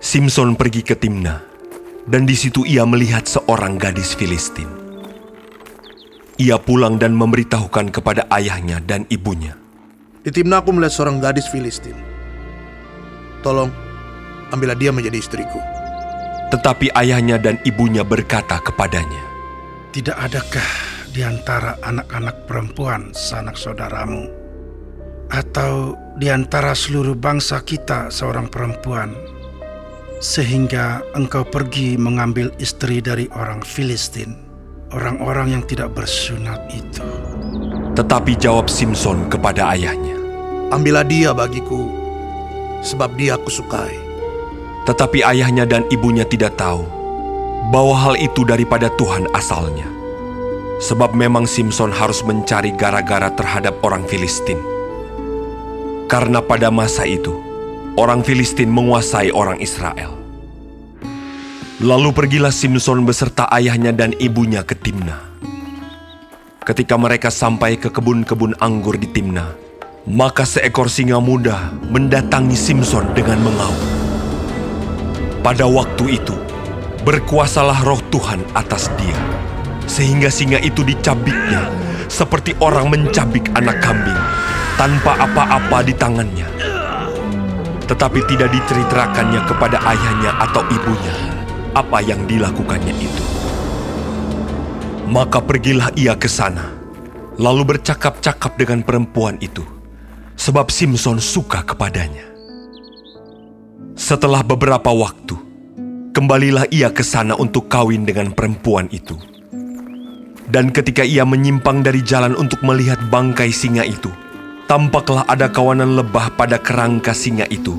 Simpson pergi ke Timna, dan di situ ia melihat seorang gadis Filistin. Ia pulang dan memberitahukan kepada ayahnya dan ibunya. Di Timna aku melihat seorang gadis Filistin. Tolong, ambillah dia menjadi istriku. Tetapi ayahnya dan ibunya berkata kepadanya, Tidak adakah di antara anak-anak perempuan sanak saudaramu? Atau di antara seluruh bangsa kita seorang perempuan? Sehingga engkau pergi mengambil istri dari orang Filistin, orang-orang yang tidak bersunat itu. Tetapi jawab Simpson kepada ayahnya, Ambillah dia bagiku, sebab dia aku sukai. Tetapi ayahnya dan ibunya tidak tahu bahwa hal itu daripada Tuhan asalnya. Sebab memang Simpson harus mencari gara-gara terhadap orang Filistin. Karena pada masa itu, orang Filistin menguasai orang Israel. Lalu pergilah Simpson beserta ayahnya dan ibunya ke Timna. Ketika mereka sampai ke kebun-kebun anggur di Timna, maka seekor singa muda mendatangi Simpson dengan mengaum. Pada waktu itu, berkuasalah roh Tuhan atas dia, sehingga singa itu dicabiknya seperti orang mencabik anak kambing tanpa apa-apa di tangannya. Tetapi tidak diceritakannya kepada ayahnya atau ibunya apa yang dilakukannya itu. Maka pergilah ia ke sana, lalu bercakap-cakap dengan perempuan itu, sebab Simpson suka kepadanya. Setelah beberapa waktu, kembalilah ia ke sana untuk kawin dengan perempuan itu. Dan ketika ia menyimpang dari jalan untuk melihat bangkai singa itu, tampaklah ada kawanan lebah pada kerangka singa itu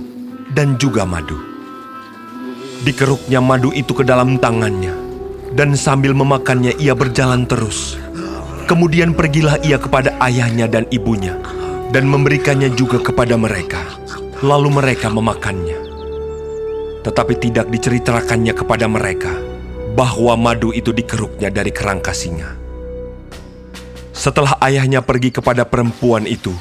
dan juga madu. Dikeruknya madu itu ke dalam tangannya, dan sambil memakannya ia berjalan terus. Kemudian pergilah ia kepada ayahnya dan ibunya, dan memberikannya juga kepada mereka. Lalu mereka memakannya tetapi tidak diceritakannya kepada mereka bahwa madu itu dikeruknya dari kerangka singa. Setelah ayahnya pergi kepada perempuan itu,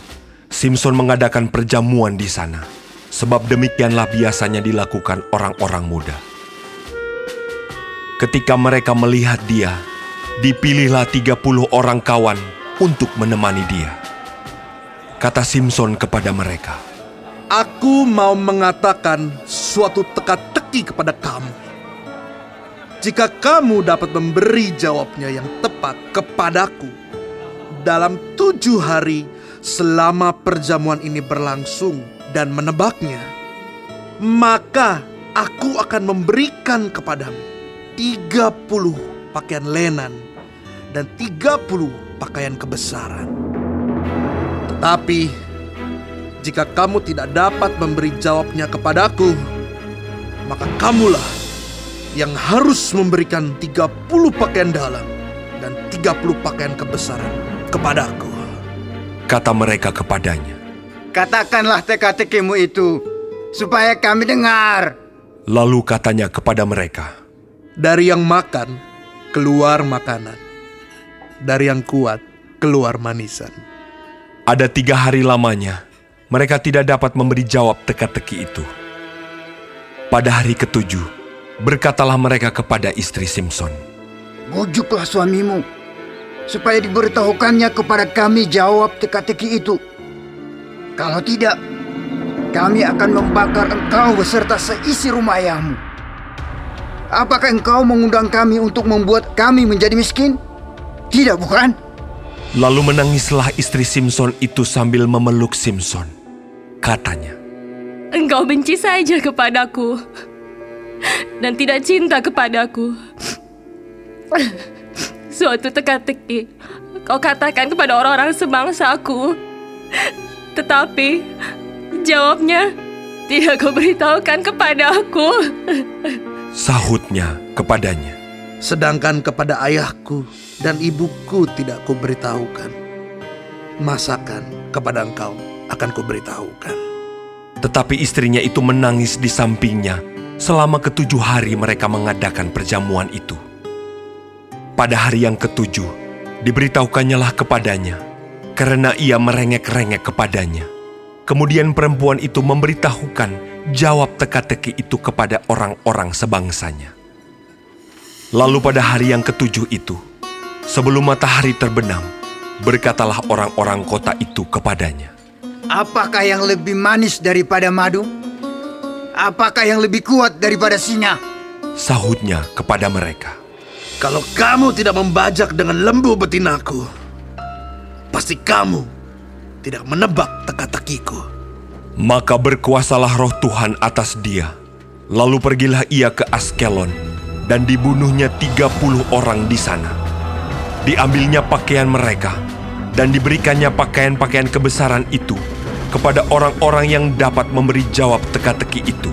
Simpson mengadakan perjamuan di sana, sebab demikianlah biasanya dilakukan orang-orang muda. Ketika mereka melihat dia, dipilihlah 30 orang kawan untuk menemani dia. Kata Simpson kepada mereka, Aku mau mengatakan suatu teka-teki kepada kamu. Jika kamu dapat memberi jawabnya yang tepat kepadaku dalam tujuh hari selama perjamuan ini berlangsung dan menebaknya, maka aku akan memberikan kepadamu tiga puluh pakaian lenan dan tiga puluh pakaian kebesaran. Tetapi jika kamu tidak dapat memberi jawabnya kepadaku, maka kamulah yang harus memberikan 30 pakaian dalam dan 30 pakaian kebesaran kepadaku. Kata mereka kepadanya. Katakanlah teka-tekimu itu, supaya kami dengar. Lalu katanya kepada mereka, Dari yang makan, keluar makanan. Dari yang kuat, keluar manisan. Ada tiga hari lamanya, mereka tidak dapat memberi jawab teka-teki itu. Pada hari ketujuh, berkatalah mereka kepada istri Simpson. Bujuklah suamimu, supaya diberitahukannya kepada kami jawab teka-teki itu. Kalau tidak, kami akan membakar engkau beserta seisi rumah ayahmu. Apakah engkau mengundang kami untuk membuat kami menjadi miskin? Tidak, bukan? Lalu menangislah istri Simpson itu sambil memeluk Simpson. Katanya, Engkau benci saja kepadaku dan tidak cinta kepadaku. Suatu teka-teki kau katakan kepada orang-orang sebangsaku. Tetapi jawabnya tidak kau beritahukan kepadaku. sahutnya kepadanya. Sedangkan kepada ayahku dan ibuku tidak kuberitahukan. Masakan kepada engkau akan kuberitahukan. Tetapi istrinya itu menangis di sampingnya selama ketujuh hari mereka mengadakan perjamuan itu. Pada hari yang ketujuh, diberitahukannya lah kepadanya, karena ia merengek-rengek kepadanya. Kemudian perempuan itu memberitahukan jawab teka-teki itu kepada orang-orang sebangsanya. Lalu pada hari yang ketujuh itu, sebelum matahari terbenam, berkatalah orang-orang kota itu kepadanya. Apakah yang lebih manis daripada madu? Apakah yang lebih kuat daripada singa? Sahutnya kepada mereka. Kalau kamu tidak membajak dengan lembu betinaku, pasti kamu tidak menebak teka-tekiku. Maka berkuasalah roh Tuhan atas dia. Lalu pergilah ia ke Askelon, dan dibunuhnya 30 orang di sana. Diambilnya pakaian mereka, dan diberikannya pakaian-pakaian kebesaran itu kepada orang-orang yang dapat memberi jawab teka-teki itu.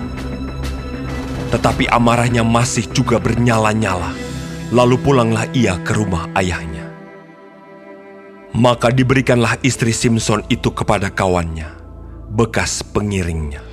Tetapi amarahnya masih juga bernyala-nyala. Lalu pulanglah ia ke rumah ayahnya. Maka diberikanlah istri Simpson itu kepada kawannya, bekas pengiringnya.